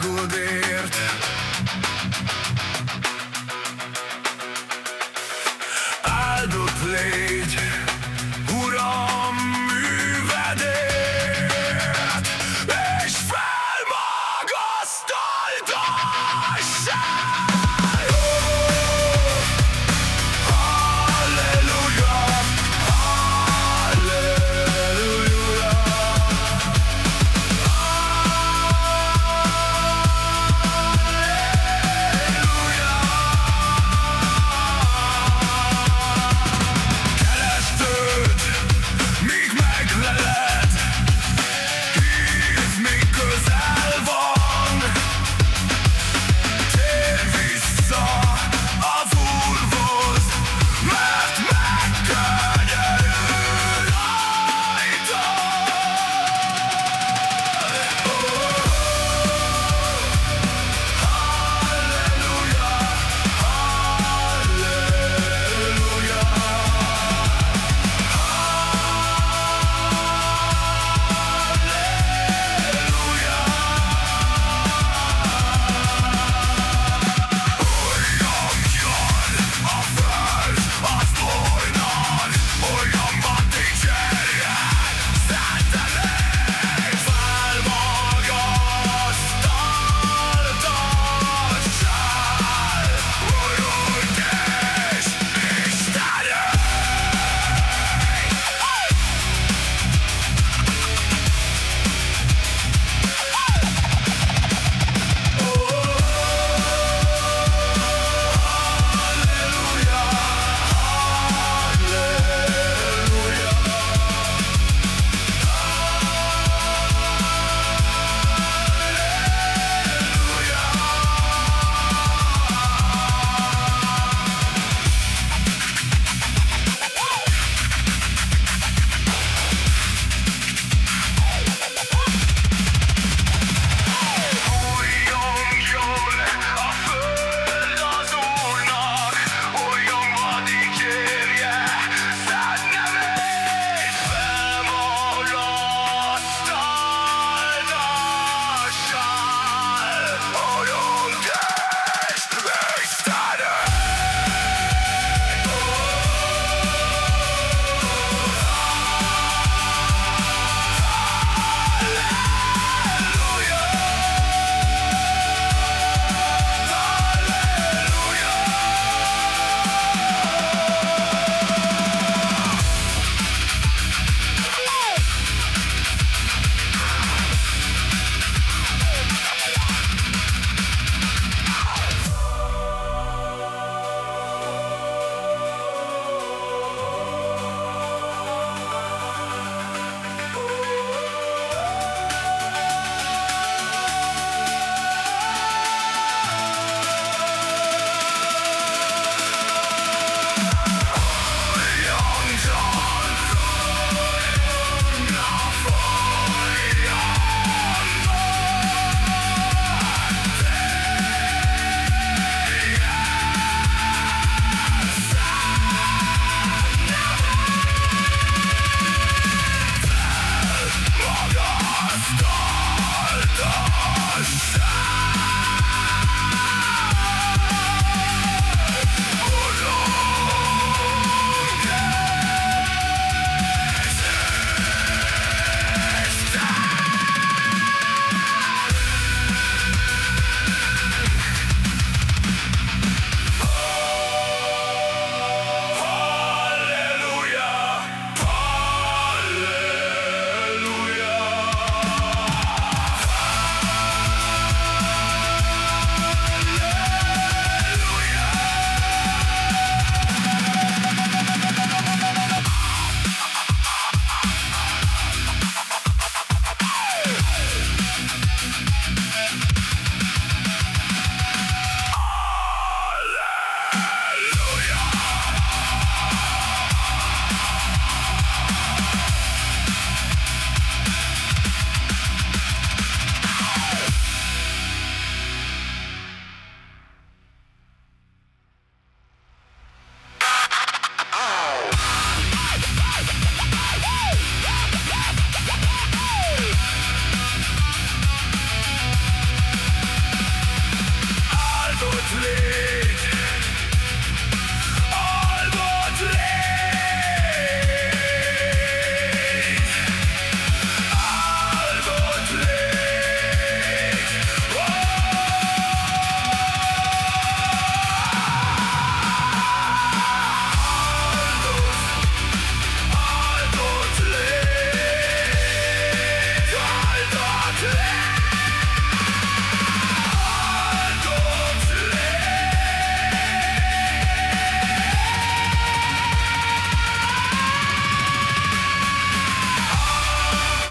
good day. None.